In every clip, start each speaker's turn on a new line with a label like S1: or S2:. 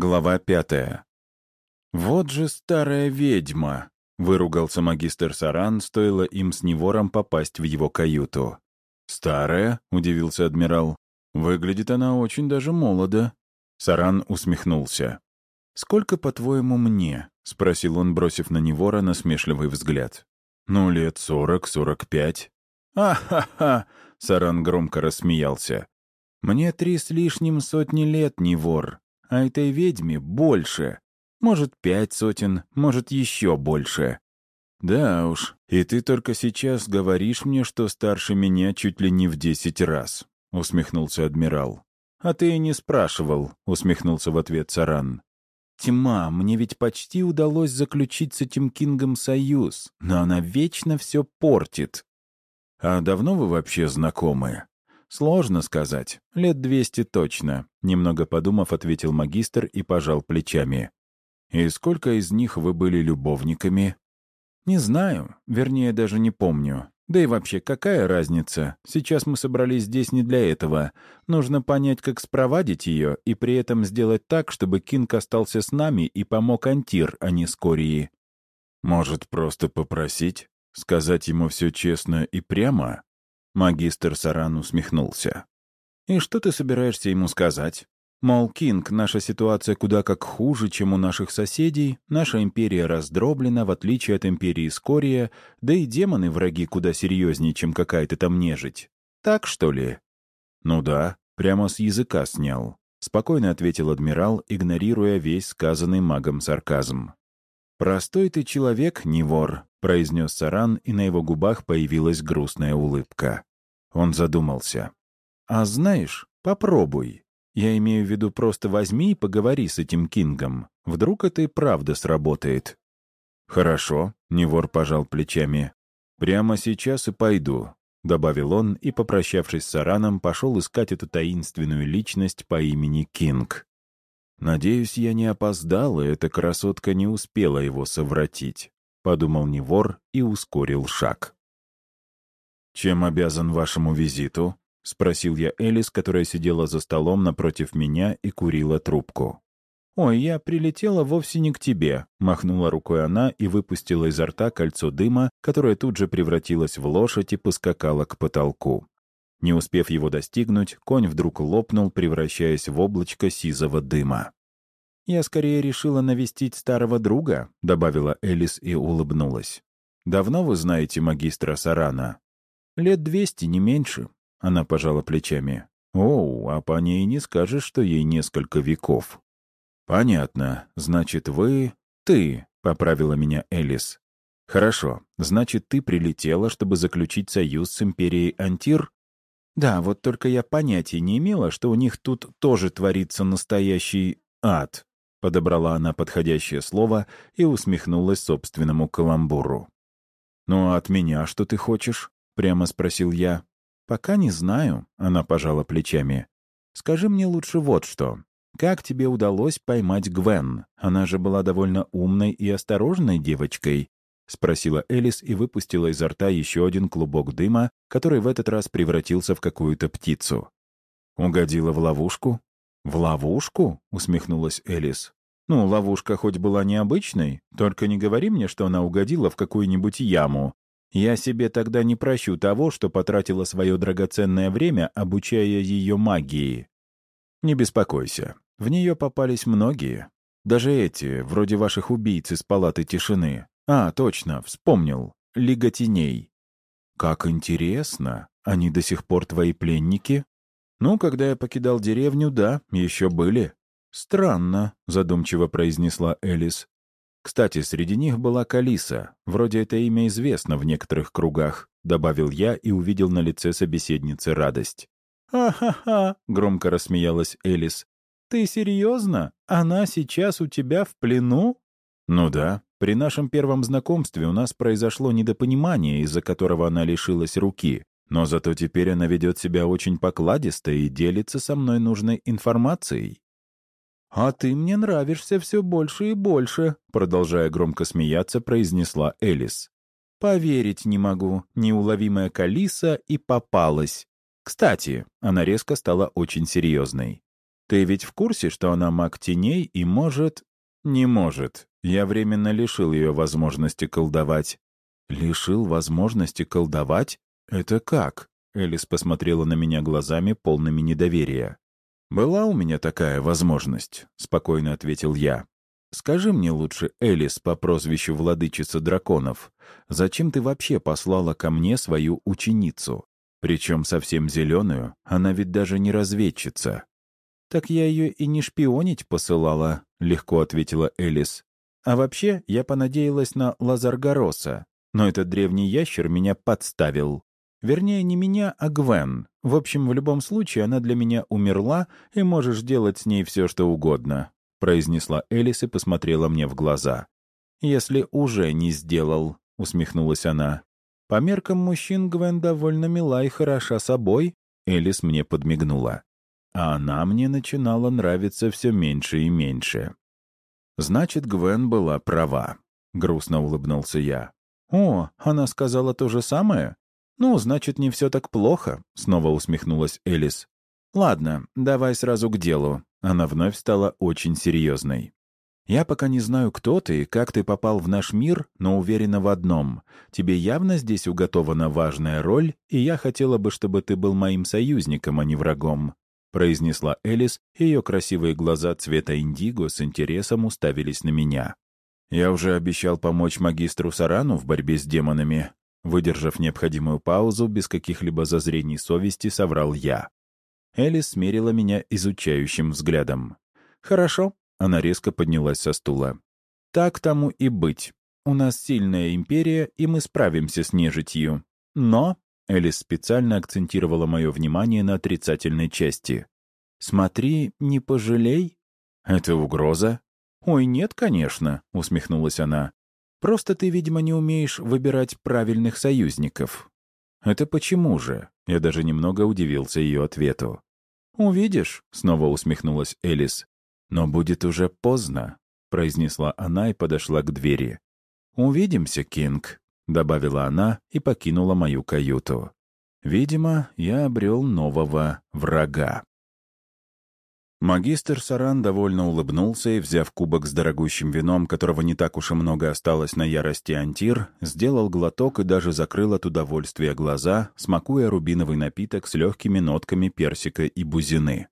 S1: Глава пятая. «Вот же старая ведьма!» — выругался магистр Саран, стоило им с Невором попасть в его каюту. «Старая?» — удивился адмирал. «Выглядит она очень даже молодо». Саран усмехнулся. «Сколько, по-твоему, мне?» — спросил он, бросив на Невора насмешливый взгляд. «Ну, лет сорок-сорок пять». «А-ха-ха!» — Саран громко рассмеялся. «Мне три с лишним сотни лет, Невор а этой ведьме больше. Может, пять сотен, может, еще больше. Да уж, и ты только сейчас говоришь мне, что старше меня чуть ли не в десять раз, — усмехнулся адмирал. А ты и не спрашивал, — усмехнулся в ответ Саран. Тьма, мне ведь почти удалось заключить с этим Кингом союз, но она вечно все портит. А давно вы вообще знакомы? «Сложно сказать. Лет двести точно», — немного подумав, ответил магистр и пожал плечами. «И сколько из них вы были любовниками?» «Не знаю. Вернее, даже не помню. Да и вообще, какая разница? Сейчас мы собрались здесь не для этого. Нужно понять, как спровадить ее, и при этом сделать так, чтобы Кинг остался с нами и помог Антир, а не Скории». «Может, просто попросить? Сказать ему все честно и прямо?» Магистр Саран усмехнулся. «И что ты собираешься ему сказать? Мол, Кинг, наша ситуация куда как хуже, чем у наших соседей, наша империя раздроблена, в отличие от империи Скория, да и демоны враги куда серьезнее, чем какая-то там нежить. Так, что ли?» «Ну да, прямо с языка снял», — спокойно ответил адмирал, игнорируя весь сказанный магом сарказм. «Простой ты человек, не вор», — произнес Саран, и на его губах появилась грустная улыбка. Он задумался. «А знаешь, попробуй. Я имею в виду, просто возьми и поговори с этим Кингом. Вдруг это и правда сработает». «Хорошо», — Невор пожал плечами. «Прямо сейчас и пойду», — добавил он и, попрощавшись с Сараном, пошел искать эту таинственную личность по имени Кинг. «Надеюсь, я не опоздал, и эта красотка не успела его совратить», — подумал Невор и ускорил шаг. «Чем обязан вашему визиту?» — спросил я Элис, которая сидела за столом напротив меня и курила трубку. «Ой, я прилетела вовсе не к тебе», — махнула рукой она и выпустила изо рта кольцо дыма, которое тут же превратилось в лошадь и поскакало к потолку. Не успев его достигнуть, конь вдруг лопнул, превращаясь в облачко сизого дыма. «Я скорее решила навестить старого друга», — добавила Элис и улыбнулась. «Давно вы знаете магистра Сарана?» «Лет двести, не меньше», — она пожала плечами. «Оу, а по ней не скажешь, что ей несколько веков». «Понятно. Значит, вы... Ты», — поправила меня Элис. «Хорошо. Значит, ты прилетела, чтобы заключить союз с Империей Антир?» Да, вот только я понятия не имела, что у них тут тоже творится настоящий ад. Подобрала она подходящее слово и усмехнулась собственному каламбуру. «Ну а от меня что ты хочешь?» — прямо спросил я. «Пока не знаю», — она пожала плечами. «Скажи мне лучше вот что. Как тебе удалось поймать Гвен? Она же была довольно умной и осторожной девочкой. — спросила Элис и выпустила изо рта еще один клубок дыма, который в этот раз превратился в какую-то птицу. «Угодила в ловушку?» «В ловушку?» — усмехнулась Элис. «Ну, ловушка хоть была необычной, только не говори мне, что она угодила в какую-нибудь яму. Я себе тогда не прощу того, что потратила свое драгоценное время, обучая ее магии. Не беспокойся, в нее попались многие. Даже эти, вроде ваших убийц из палаты тишины. А, точно, вспомнил. Лига теней. Как интересно. Они до сих пор твои пленники? Ну, когда я покидал деревню, да, еще были. Странно, задумчиво произнесла Элис. Кстати, среди них была Калиса. Вроде это имя известно в некоторых кругах, добавил я и увидел на лице собеседницы радость. «Ха-ха-ха!» — громко рассмеялась Элис. «Ты серьезно? Она сейчас у тебя в плену?» «Ну да. При нашем первом знакомстве у нас произошло недопонимание, из-за которого она лишилась руки. Но зато теперь она ведет себя очень покладисто и делится со мной нужной информацией». «А ты мне нравишься все больше и больше», — продолжая громко смеяться, произнесла Элис. «Поверить не могу. Неуловимая Калиса и попалась. Кстати, она резко стала очень серьезной. Ты ведь в курсе, что она маг теней и может...» «Не может. Я временно лишил ее возможности колдовать». «Лишил возможности колдовать? Это как?» Элис посмотрела на меня глазами, полными недоверия. «Была у меня такая возможность», — спокойно ответил я. «Скажи мне лучше, Элис по прозвищу Владычица Драконов, зачем ты вообще послала ко мне свою ученицу? Причем совсем зеленую, она ведь даже не разведчица». «Так я ее и не шпионить посылала», — легко ответила Элис. «А вообще, я понадеялась на Лазаргороса, но этот древний ящер меня подставил. Вернее, не меня, а Гвен. В общем, в любом случае, она для меня умерла, и можешь делать с ней все, что угодно», — произнесла Элис и посмотрела мне в глаза. «Если уже не сделал», — усмехнулась она. «По меркам мужчин Гвен довольно мила и хороша собой», — Элис мне подмигнула. А она мне начинала нравиться все меньше и меньше. «Значит, Гвен была права», — грустно улыбнулся я. «О, она сказала то же самое?» «Ну, значит, не все так плохо», — снова усмехнулась Элис. «Ладно, давай сразу к делу». Она вновь стала очень серьезной. «Я пока не знаю, кто ты и как ты попал в наш мир, но уверена в одном. Тебе явно здесь уготована важная роль, и я хотела бы, чтобы ты был моим союзником, а не врагом», — произнесла Элис, и ее красивые глаза цвета индиго с интересом уставились на меня. «Я уже обещал помочь магистру Сарану в борьбе с демонами, Выдержав необходимую паузу, без каких-либо зазрений совести, соврал я. Элис смерила меня изучающим взглядом. «Хорошо», — она резко поднялась со стула. «Так тому и быть. У нас сильная империя, и мы справимся с нежитью. Но...» — Элис специально акцентировала мое внимание на отрицательной части. «Смотри, не пожалей». «Это угроза?» «Ой, нет, конечно», — усмехнулась она. Просто ты, видимо, не умеешь выбирать правильных союзников». «Это почему же?» Я даже немного удивился ее ответу. «Увидишь», — снова усмехнулась Элис. «Но будет уже поздно», — произнесла она и подошла к двери. «Увидимся, Кинг», — добавила она и покинула мою каюту. Видимо, я обрел нового врага. Магистр Саран довольно улыбнулся и, взяв кубок с дорогущим вином, которого не так уж и много осталось на ярости антир, сделал глоток и даже закрыл от удовольствия глаза, смакуя рубиновый напиток с легкими нотками персика и бузины.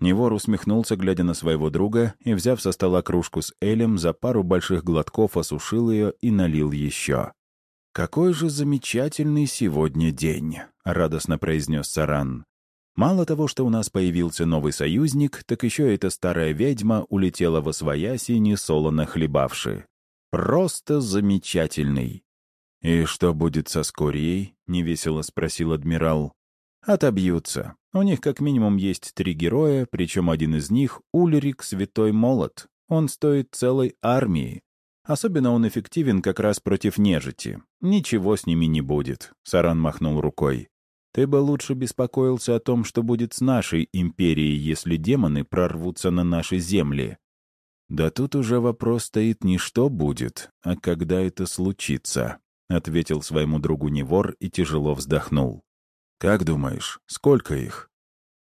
S1: Невор усмехнулся, глядя на своего друга, и, взяв со стола кружку с элем, за пару больших глотков осушил ее и налил еще. «Какой же замечательный сегодня день!» — радостно произнес Саран. Мало того, что у нас появился новый союзник, так еще эта старая ведьма улетела во свояси, несолоно хлебавши. Просто замечательный. «И что будет со Скорией?» — невесело спросил адмирал. «Отобьются. У них как минимум есть три героя, причем один из них — Ульрик Святой Молот. Он стоит целой армии. Особенно он эффективен как раз против нежити. Ничего с ними не будет», — Саран махнул рукой. Ты бы лучше беспокоился о том, что будет с нашей империей, если демоны прорвутся на наши земли. Да тут уже вопрос стоит не что будет, а когда это случится, — ответил своему другу Невор и тяжело вздохнул. «Как думаешь, сколько их?»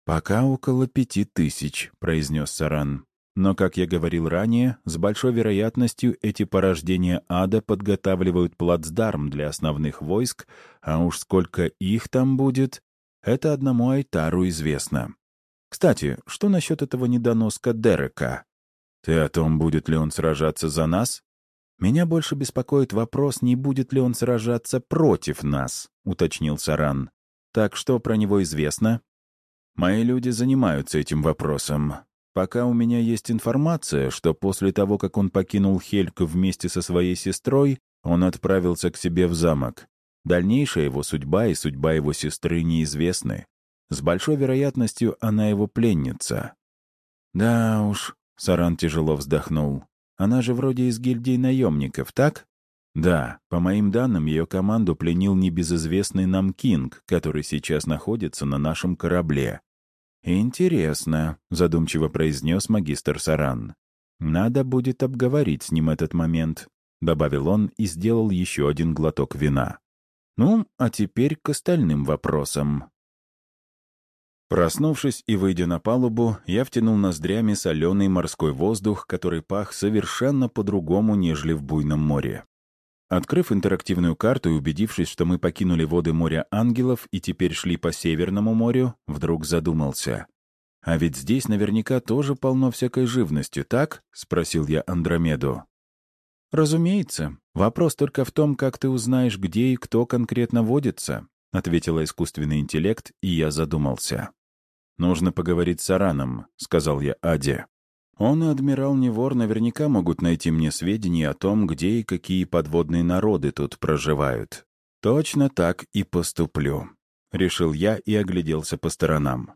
S1: «Пока около пяти тысяч», — произнес Саран. Но, как я говорил ранее, с большой вероятностью эти порождения ада подготавливают плацдарм для основных войск, а уж сколько их там будет, это одному Айтару известно. Кстати, что насчет этого недоноска Дерека? Ты о том, будет ли он сражаться за нас? Меня больше беспокоит вопрос, не будет ли он сражаться против нас, уточнил Саран. Так что про него известно? Мои люди занимаются этим вопросом. Пока у меня есть информация, что после того, как он покинул Хельку вместе со своей сестрой, он отправился к себе в замок. Дальнейшая его судьба и судьба его сестры неизвестны. С большой вероятностью она его пленница. «Да уж», — Саран тяжело вздохнул. «Она же вроде из гильдии наемников, так?» «Да, по моим данным, ее команду пленил небезызвестный нам Кинг, который сейчас находится на нашем корабле. «Интересно», — задумчиво произнес магистр Саран. «Надо будет обговорить с ним этот момент», — добавил он и сделал еще один глоток вина. «Ну, а теперь к остальным вопросам. Проснувшись и выйдя на палубу, я втянул ноздрями соленый морской воздух, который пах совершенно по-другому, нежели в буйном море. Открыв интерактивную карту и убедившись, что мы покинули воды моря ангелов и теперь шли по Северному морю, вдруг задумался. «А ведь здесь наверняка тоже полно всякой живности, так?» — спросил я Андромеду. «Разумеется. Вопрос только в том, как ты узнаешь, где и кто конкретно водится», — ответила искусственный интеллект, и я задумался. «Нужно поговорить с Араном», — сказал я Аде. «Он и адмирал Невор наверняка могут найти мне сведения о том, где и какие подводные народы тут проживают. Точно так и поступлю», — решил я и огляделся по сторонам.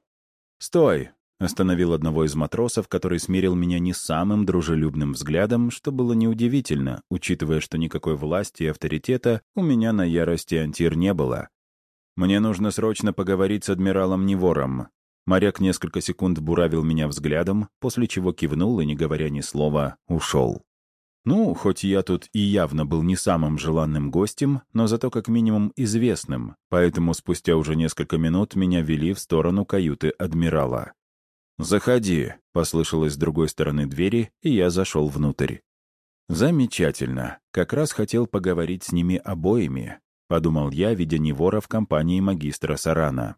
S1: «Стой!» — остановил одного из матросов, который смирил меня не самым дружелюбным взглядом, что было неудивительно, учитывая, что никакой власти и авторитета у меня на ярости антир не было. «Мне нужно срочно поговорить с адмиралом Невором. Моряк несколько секунд буравил меня взглядом, после чего кивнул и, не говоря ни слова, ушел. Ну, хоть я тут и явно был не самым желанным гостем, но зато как минимум известным, поэтому спустя уже несколько минут меня вели в сторону каюты адмирала. «Заходи», — послышалось с другой стороны двери, и я зашел внутрь. «Замечательно. Как раз хотел поговорить с ними обоими», — подумал я, видя Невора в компании магистра Сарана.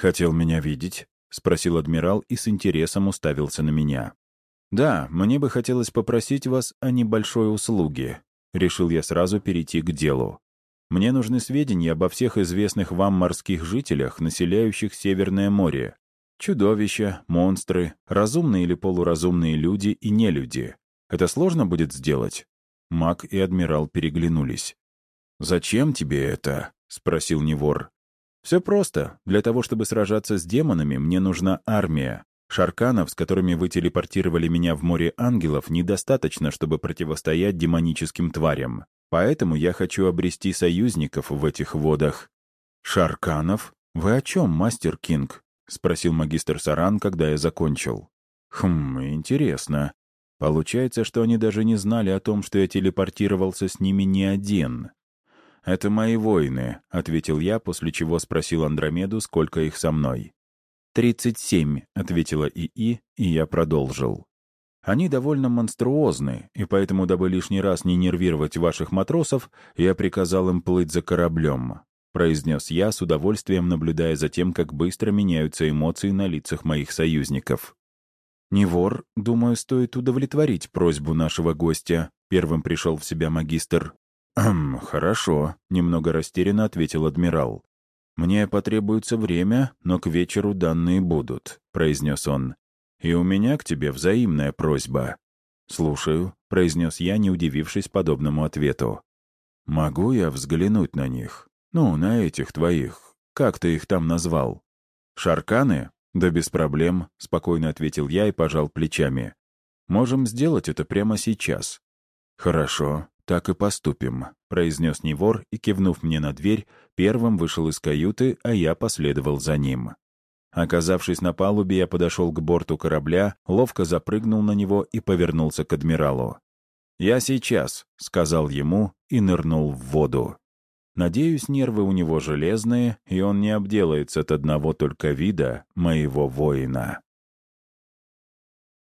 S1: «Хотел меня видеть?» — спросил адмирал и с интересом уставился на меня. «Да, мне бы хотелось попросить вас о небольшой услуге». Решил я сразу перейти к делу. Мне нужны сведения обо всех известных вам морских жителях, населяющих Северное море. Чудовища, монстры, разумные или полуразумные люди и нелюди. Это сложно будет сделать?» Маг и адмирал переглянулись. «Зачем тебе это?» — спросил Невор. Все просто. Для того, чтобы сражаться с демонами, мне нужна армия. Шарканов, с которыми вы телепортировали меня в море ангелов, недостаточно, чтобы противостоять демоническим тварям. Поэтому я хочу обрести союзников в этих водах». «Шарканов? Вы о чем, мастер Кинг?» — спросил магистр Саран, когда я закончил. «Хм, интересно. Получается, что они даже не знали о том, что я телепортировался с ними не один. «Это мои воины», — ответил я, после чего спросил Андромеду, сколько их со мной. «Тридцать семь», — ответила ИИ, и я продолжил. «Они довольно монструозны, и поэтому, дабы лишний раз не нервировать ваших матросов, я приказал им плыть за кораблем», — произнес я, с удовольствием наблюдая за тем, как быстро меняются эмоции на лицах моих союзников. «Невор, думаю, стоит удовлетворить просьбу нашего гостя», — первым пришел в себя магистр. «Хм, хорошо», — немного растерянно ответил адмирал. «Мне потребуется время, но к вечеру данные будут», — произнес он. «И у меня к тебе взаимная просьба». «Слушаю», — произнес я, не удивившись подобному ответу. «Могу я взглянуть на них? Ну, на этих твоих. Как ты их там назвал?» «Шарканы? Да без проблем», — спокойно ответил я и пожал плечами. «Можем сделать это прямо сейчас». «Хорошо. «Так и поступим», — произнес Невор и, кивнув мне на дверь, первым вышел из каюты, а я последовал за ним. Оказавшись на палубе, я подошел к борту корабля, ловко запрыгнул на него и повернулся к адмиралу. «Я сейчас», — сказал ему и нырнул в воду. Надеюсь, нервы у него железные, и он не обделается от одного только вида моего воина.